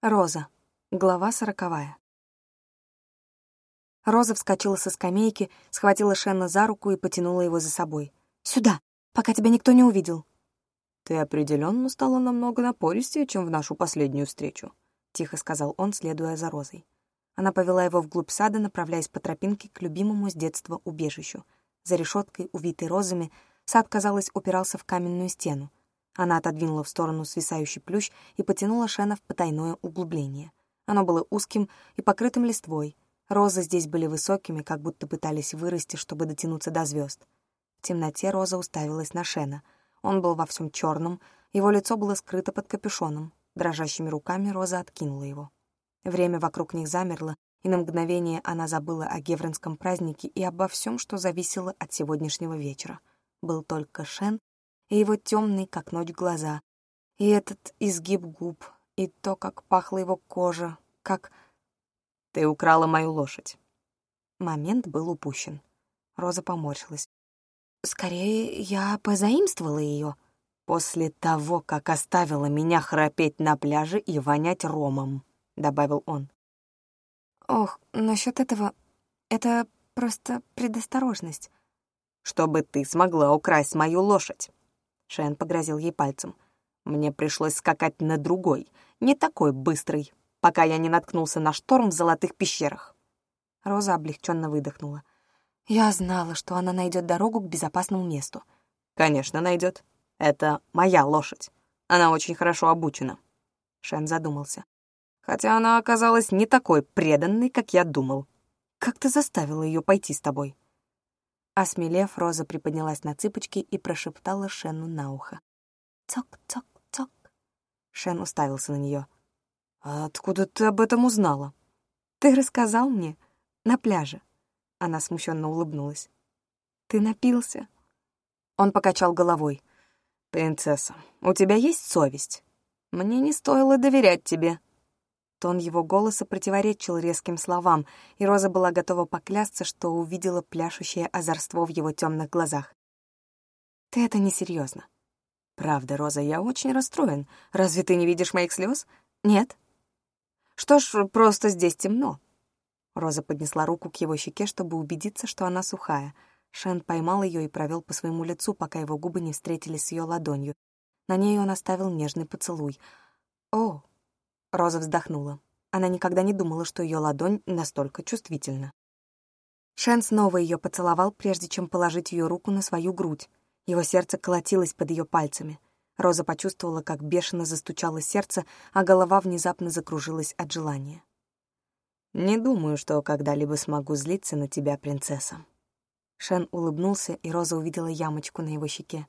Роза. Глава сороковая. Роза вскочила со скамейки, схватила Шенна за руку и потянула его за собой. «Сюда, пока тебя никто не увидел». «Ты определенно стала намного напористее, чем в нашу последнюю встречу», — тихо сказал он, следуя за Розой. Она повела его вглубь сада, направляясь по тропинке к любимому с детства убежищу. За решеткой, увитой розами, сад, казалось, упирался в каменную стену. Она отодвинула в сторону свисающий плющ и потянула Шена в потайное углубление. Оно было узким и покрытым листвой. Розы здесь были высокими, как будто пытались вырасти, чтобы дотянуться до звезд. В темноте Роза уставилась на Шена. Он был во всем черном, его лицо было скрыто под капюшоном. Дрожащими руками Роза откинула его. Время вокруг них замерло, и на мгновение она забыла о гевронском празднике и обо всем, что зависело от сегодняшнего вечера. Был только Шен и его темные, как ночь, глаза, и этот изгиб губ, и то, как пахла его кожа, как... «Ты украла мою лошадь». Момент был упущен. Роза поморщилась. «Скорее, я позаимствовала ее. После того, как оставила меня храпеть на пляже и вонять ромом», — добавил он. «Ох, насчет этого... Это просто предосторожность». «Чтобы ты смогла украсть мою лошадь». Шен погрозил ей пальцем. «Мне пришлось скакать на другой, не такой быстрый, пока я не наткнулся на шторм в золотых пещерах». Роза облегченно выдохнула. «Я знала, что она найдет дорогу к безопасному месту». «Конечно, найдет. Это моя лошадь. Она очень хорошо обучена». Шен задумался. «Хотя она оказалась не такой преданной, как я думал. Как ты заставила ее пойти с тобой?» Осмелев, Роза приподнялась на цыпочки и прошептала Шену на ухо. «Цок-цок-цок». Шен уставился на нее. «А откуда ты об этом узнала?» «Ты рассказал мне на пляже». Она смущенно улыбнулась. «Ты напился?» Он покачал головой. «Принцесса, у тебя есть совесть? Мне не стоило доверять тебе». Тон его голоса противоречил резким словам, и Роза была готова поклясться, что увидела пляшущее озорство в его темных глазах. «Ты это несерьезно». «Правда, Роза, я очень расстроен. Разве ты не видишь моих слез? Нет?» «Что ж, просто здесь темно». Роза поднесла руку к его щеке, чтобы убедиться, что она сухая. Шен поймал ее и провел по своему лицу, пока его губы не встретились с ее ладонью. На ней он оставил нежный поцелуй. «О, Роза вздохнула. Она никогда не думала, что ее ладонь настолько чувствительна. Шен снова ее поцеловал, прежде чем положить ее руку на свою грудь. Его сердце колотилось под ее пальцами. Роза почувствовала, как бешено застучало сердце, а голова внезапно закружилась от желания. «Не думаю, что когда-либо смогу злиться на тебя, принцесса». Шен улыбнулся, и Роза увидела ямочку на его щеке.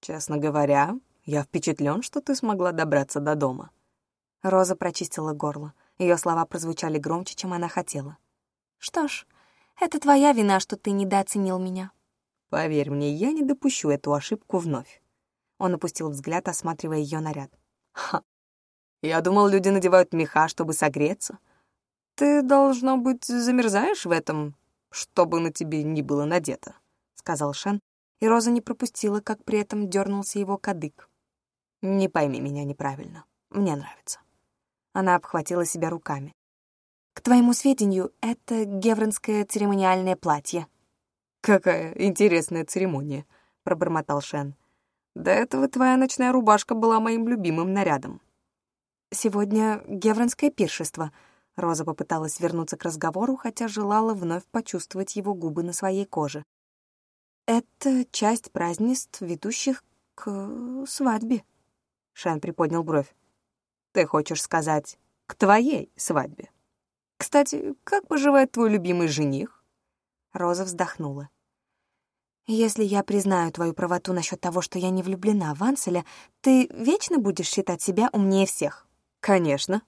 «Честно говоря, я впечатлен, что ты смогла добраться до дома». Роза прочистила горло. Ее слова прозвучали громче, чем она хотела. «Что ж, это твоя вина, что ты недооценил меня». «Поверь мне, я не допущу эту ошибку вновь». Он опустил взгляд, осматривая ее наряд. «Ха! Я думал, люди надевают меха, чтобы согреться. Ты, должно быть, замерзаешь в этом, чтобы на тебе не было надето», — сказал Шен, и Роза не пропустила, как при этом дернулся его кадык. «Не пойми меня неправильно. Мне нравится». Она обхватила себя руками. «К твоему сведению, это гевронское церемониальное платье». «Какая интересная церемония», — пробормотал Шен. «До этого твоя ночная рубашка была моим любимым нарядом». «Сегодня гевронское пиршество», — Роза попыталась вернуться к разговору, хотя желала вновь почувствовать его губы на своей коже. «Это часть празднеств, ведущих к свадьбе», — Шен приподнял бровь. Ты хочешь сказать, к твоей свадьбе. Кстати, как поживает твой любимый жених? Роза вздохнула. «Если я признаю твою правоту насчет того, что я не влюблена в Анселя, ты вечно будешь считать себя умнее всех?» «Конечно».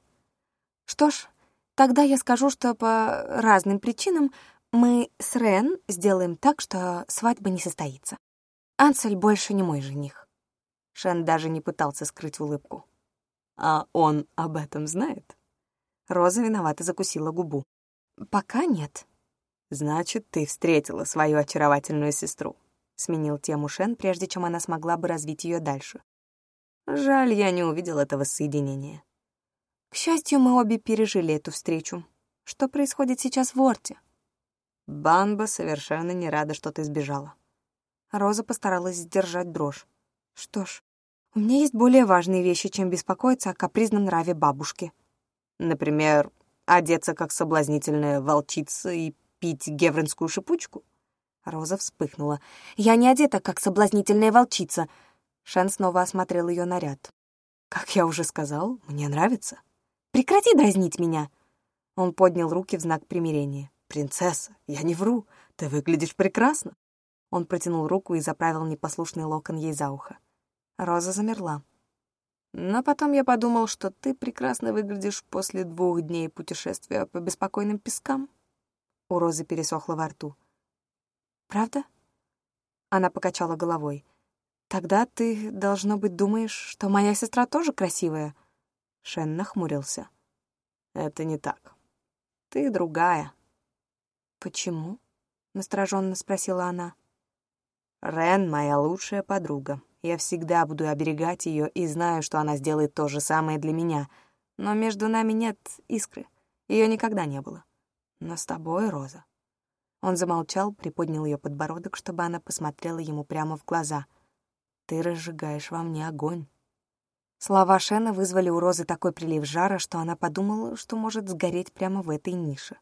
«Что ж, тогда я скажу, что по разным причинам мы с Рен сделаем так, что свадьба не состоится. Ансель больше не мой жених». Шен даже не пытался скрыть улыбку. А он об этом знает? Роза виновато закусила губу. Пока нет. Значит, ты встретила свою очаровательную сестру. Сменил тему Шен, прежде чем она смогла бы развить ее дальше. Жаль, я не увидел этого соединения. К счастью, мы обе пережили эту встречу. Что происходит сейчас в Орте? Банба совершенно не рада, что ты сбежала. Роза постаралась сдержать дрожь. Что ж, у меня есть более важные вещи, чем беспокоиться о капризном нраве бабушки. Например, одеться как соблазнительная волчица и пить гевренскую шипучку? Роза вспыхнула. «Я не одета, как соблазнительная волчица!» Шен снова осмотрел ее наряд. «Как я уже сказал, мне нравится». «Прекрати дразнить меня!» Он поднял руки в знак примирения. «Принцесса, я не вру, ты выглядишь прекрасно!» Он протянул руку и заправил непослушный локон ей за ухо. Роза замерла. Но потом я подумал, что ты прекрасно выглядишь после двух дней путешествия по беспокойным пескам. У Розы пересохло во рту. «Правда?» Она покачала головой. «Тогда ты, должно быть, думаешь, что моя сестра тоже красивая?» Шен нахмурился. «Это не так. Ты другая». «Почему?» — настороженно спросила она. «Рен — моя лучшая подруга. Я всегда буду оберегать ее и знаю, что она сделает то же самое для меня. Но между нами нет искры. Ее никогда не было. Но с тобой, Роза, он замолчал, приподнял ее подбородок, чтобы она посмотрела ему прямо в глаза. «Ты разжигаешь во мне огонь». Слова Шена вызвали у Розы такой прилив жара, что она подумала, что может сгореть прямо в этой нише.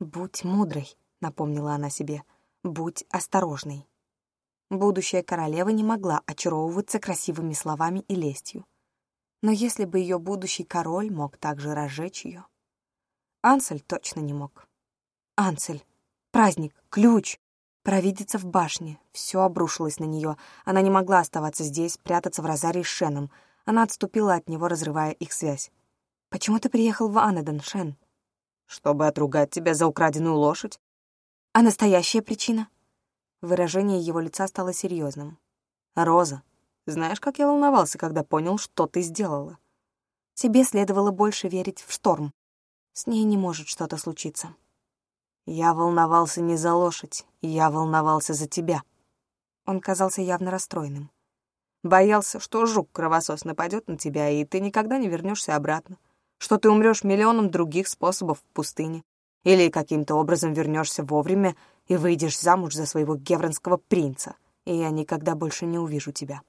«Будь мудрой», — напомнила она себе, — «будь осторожной». Будущая королева не могла очаровываться красивыми словами и лестью. Но если бы ее будущий король мог также разжечь ее... Ансель точно не мог. Ансель, Праздник, ключ, провидица в башне. Все обрушилось на нее. Она не могла оставаться здесь, прятаться в розарии с Шеном. Она отступила от него, разрывая их связь. «Почему ты приехал в Анедон, Шен?» «Чтобы отругать тебя за украденную лошадь». «А настоящая причина?» Выражение его лица стало серьезным. «Роза, знаешь, как я волновался, когда понял, что ты сделала?» «Тебе следовало больше верить в шторм. С ней не может что-то случиться». Я волновался не за лошадь, я волновался за тебя. Он казался явно расстроенным. Боялся, что жук-кровосос нападет на тебя, и ты никогда не вернешься обратно, что ты умрешь миллионом других способов в пустыне, или каким-то образом вернешься вовремя и выйдешь замуж за своего гевронского принца, и я никогда больше не увижу тебя.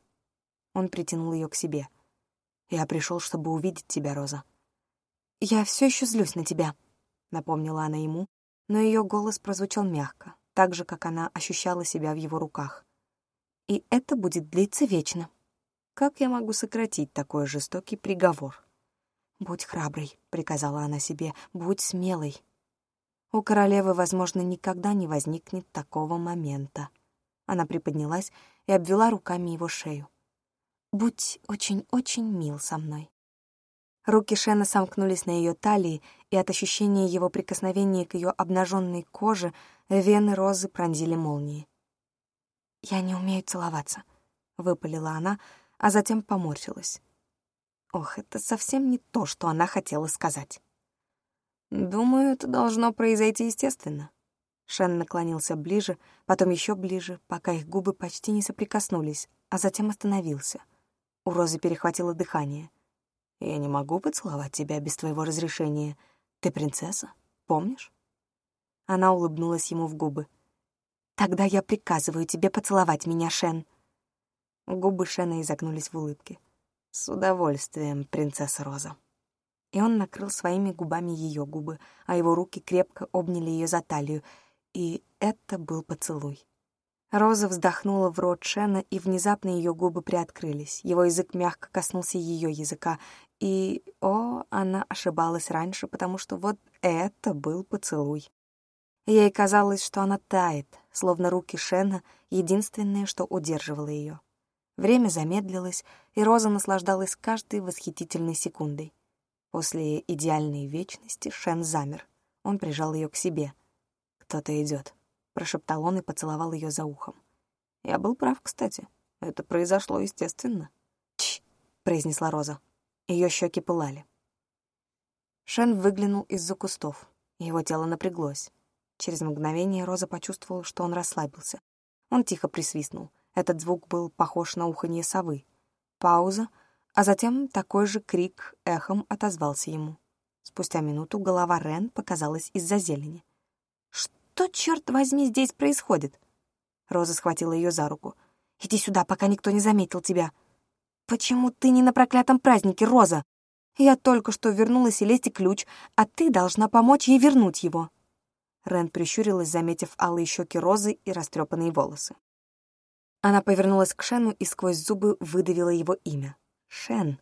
Он притянул ее к себе. Я пришел, чтобы увидеть тебя, Роза. Я все еще злюсь на тебя, напомнила она ему, но ее голос прозвучал мягко, так же, как она ощущала себя в его руках. «И это будет длиться вечно. Как я могу сократить такой жестокий приговор?» «Будь храброй», — приказала она себе, — «будь смелой». У королевы, возможно, никогда не возникнет такого момента. Она приподнялась и обвела руками его шею. «Будь очень-очень мил со мной». Руки Шена сомкнулись на ее талии, и от ощущения его прикосновения к ее обнаженной коже вены розы пронзили молнии. «Я не умею целоваться», — выпалила она, а затем поморщилась. Ох, это совсем не то, что она хотела сказать. «Думаю, это должно произойти естественно». Шен наклонился ближе, потом еще ближе, пока их губы почти не соприкоснулись, а затем остановился. У Розы перехватило дыхание — я не могу поцеловать тебя без твоего разрешения. Ты принцесса, помнишь?» Она улыбнулась ему в губы. «Тогда я приказываю тебе поцеловать меня, Шен». Губы Шена изогнулись в улыбке. «С удовольствием, принцесса Роза». И он накрыл своими губами ее губы, а его руки крепко обняли ее за талию, и это был поцелуй. Роза вздохнула в рот Шена, и внезапно ее губы приоткрылись. Его язык мягко коснулся ее языка, и, о, она ошибалась раньше, потому что вот это был поцелуй. Ей казалось, что она тает, словно руки Шена — единственное, что удерживало ее. Время замедлилось, и Роза наслаждалась каждой восхитительной секундой. После идеальной вечности Шен замер. Он прижал ее к себе. «Кто-то идет», — прошептал он и поцеловал ее за ухом. «Я был прав, кстати. Это произошло естественно». «Чш!» — произнесла Роза. Ее щеки пылали. Шен выглянул из-за кустов. Его тело напряглось. Через мгновение Роза почувствовала, что он расслабился. Он тихо присвистнул. Этот звук был похож на уханье совы. Пауза, А затем такой же крик эхом отозвался ему. Спустя минуту голова Рен показалась из-за зелени. «Что, черт возьми, здесь происходит?» Роза схватила ее за руку. «Иди сюда, пока никто не заметил тебя». «Почему ты не на проклятом празднике, Роза? Я только что вернула Селесте ключ, а ты должна помочь ей вернуть его». Рен прищурилась, заметив алые щеки Розы и растрепанные волосы. Она повернулась к Шену и сквозь зубы выдавила его имя. «Шен,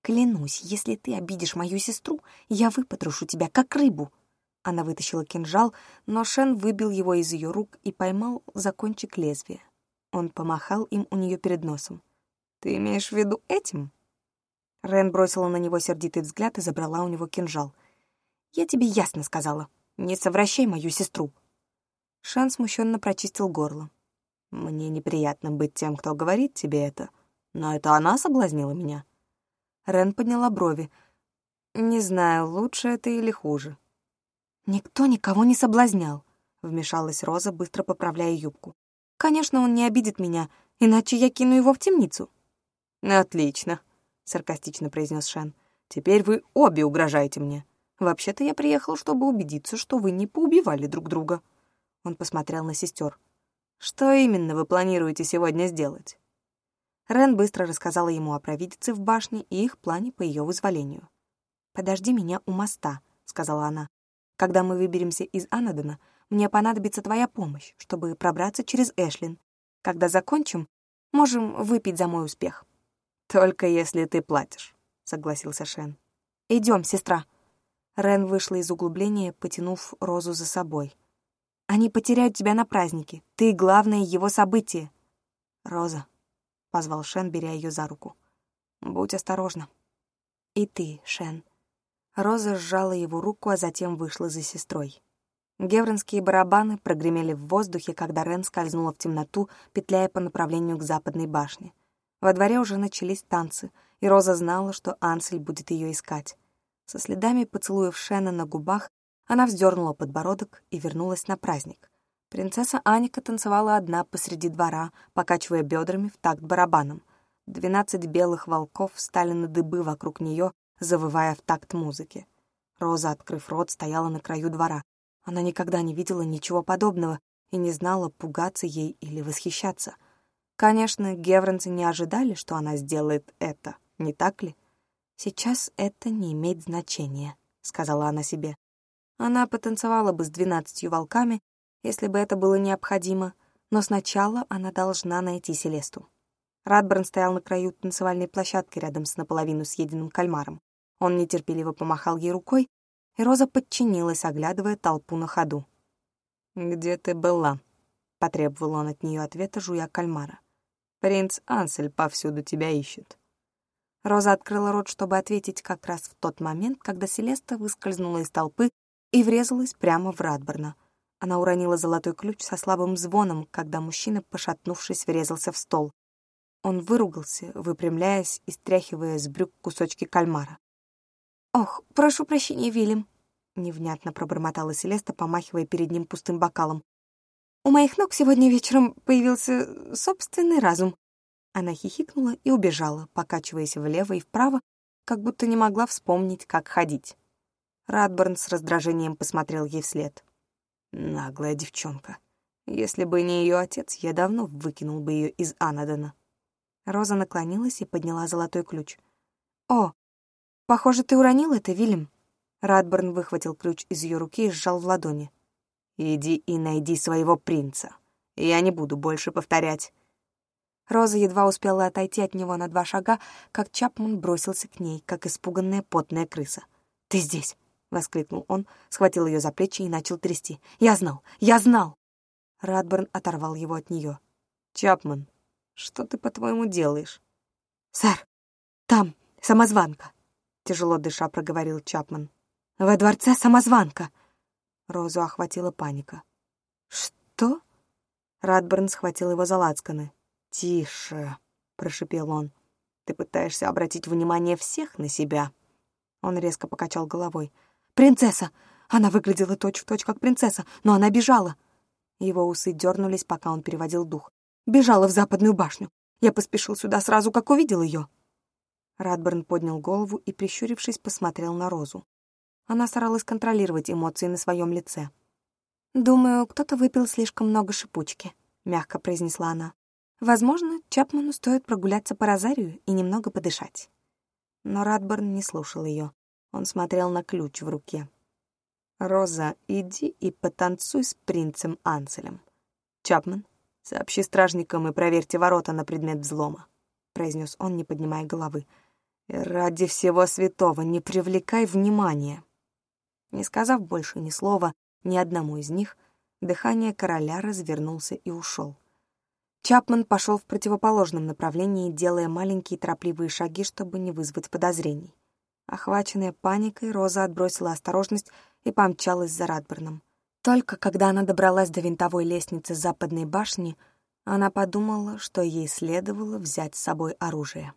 клянусь, если ты обидишь мою сестру, я выпотрошу тебя, как рыбу». Она вытащила кинжал, но Шен выбил его из ее рук и поймал за кончик лезвия. Он помахал им у нее перед носом. «Ты имеешь в виду этим?» Рен бросила на него сердитый взгляд и забрала у него кинжал. «Я тебе ясно сказала. Не совращай мою сестру». Шен смущенно прочистил горло. «Мне неприятно быть тем, кто говорит тебе это, но это она соблазнила меня». Рен подняла брови. «Не знаю, лучше это или хуже. «Никто никого не соблазнял», — вмешалась Роза, быстро поправляя юбку. «Конечно, он не обидит меня, иначе я кину его в темницу». «Отлично», — саркастично произнес Шен. «Теперь вы обе угрожаете мне. Вообще-то я приехал, чтобы убедиться, что вы не поубивали друг друга». Он посмотрел на сестер. «Что именно вы планируете сегодня сделать?» Рен быстро рассказала ему о провидице в башне и их плане по ее вызволению. «Подожди меня у моста», — сказала она. Когда мы выберемся из Анадона, мне понадобится твоя помощь, чтобы пробраться через Эшлин. Когда закончим, можем выпить за мой успех». «Только если ты платишь», — согласился Шен. Идем, сестра». Рен вышла из углубления, потянув Розу за собой. «Они потеряют тебя на празднике. Ты — главное его событие». «Роза», — позвал Шен, беря ее за руку. «Будь осторожна». «И ты, Шен». Роза сжала его руку, а затем вышла за сестрой. Гевронские барабаны прогремели в воздухе, когда Рен скользнула в темноту, петляя по направлению к западной башне. Во дворе уже начались танцы, и Роза знала, что Ансель будет ее искать. Со следами поцелуев Шена на губах она вздернула подбородок и вернулась на праздник. Принцесса Аника танцевала одна посреди двора, покачивая бедрами в такт барабаном. Двенадцать белых волков стали на дыбы вокруг нее, завывая в такт музыки. Роза, открыв рот, стояла на краю двора. Она никогда не видела ничего подобного и не знала, пугаться ей или восхищаться. Конечно, гевронцы не ожидали, что она сделает это, не так ли? «Сейчас это не имеет значения», — сказала она себе. Она потанцевала бы с двенадцатью волками, если бы это было необходимо, но сначала она должна найти Селесту. Радберн стоял на краю танцевальной площадки рядом с наполовину съеденным кальмаром. Он нетерпеливо помахал ей рукой, и Роза подчинилась, оглядывая толпу на ходу. «Где ты была?» — потребовал он от нее ответа, жуя кальмара. «Принц Ансель повсюду тебя ищет». Роза открыла рот, чтобы ответить как раз в тот момент, когда Селеста выскользнула из толпы и врезалась прямо в Радберна. Она уронила золотой ключ со слабым звоном, когда мужчина, пошатнувшись, врезался в стол. Он выругался, выпрямляясь и стряхивая с брюк кусочки кальмара. «Ох, прошу прощения, Вильям», — невнятно пробормотала Селеста, помахивая перед ним пустым бокалом. «У моих ног сегодня вечером появился собственный разум». Она хихикнула и убежала, покачиваясь влево и вправо, как будто не могла вспомнить, как ходить. Радберн с раздражением посмотрел ей вслед. «Наглая девчонка. Если бы не ее отец, я давно выкинул бы ее из Анадона». Роза наклонилась и подняла золотой ключ. «О, «Похоже, ты уронил это, Вильям». Радберн выхватил ключ из ее руки и сжал в ладони. «Иди и найди своего принца. Я не буду больше повторять». Роза едва успела отойти от него на два шага, как Чапман бросился к ней, как испуганная потная крыса. «Ты здесь!» — воскликнул он, схватил ее за плечи и начал трясти. «Я знал! Я знал!» Радберн оторвал его от нее. «Чапман, что ты, по-твоему, делаешь?» «Сэр, там самозванка!» тяжело дыша проговорил Чапман. «Во дворце самозванка!» Розу охватила паника. «Что?» Радберн схватил его за лацканы. «Тише!» — прошипел он. «Ты пытаешься обратить внимание всех на себя?» Он резко покачал головой. «Принцесса! Она выглядела точь-в-точь, точь, как принцесса, но она бежала!» Его усы дернулись, пока он переводил дух. «Бежала в западную башню. Я поспешил сюда сразу, как увидел ее. Радберн поднял голову и, прищурившись, посмотрел на Розу. Она старалась контролировать эмоции на своем лице. «Думаю, кто-то выпил слишком много шипучки», — мягко произнесла она. «Возможно, Чапману стоит прогуляться по розарию и немного подышать». Но Радберн не слушал ее. Он смотрел на ключ в руке. «Роза, иди и потанцуй с принцем Анселем. Чапман, сообщи стражникам и проверьте ворота на предмет взлома», — произнес он, не поднимая головы. «Ради всего святого, не привлекай внимания». Не сказав больше ни слова, ни одному из них, дыхание короля развернулся и ушел. Чапман пошел в противоположном направлении, делая маленькие торопливые шаги, чтобы не вызвать подозрений. Охваченная паникой, Роза отбросила осторожность и помчалась за Радберном. Только когда она добралась до винтовой лестницы западной башни, она подумала, что ей следовало взять с собой оружие.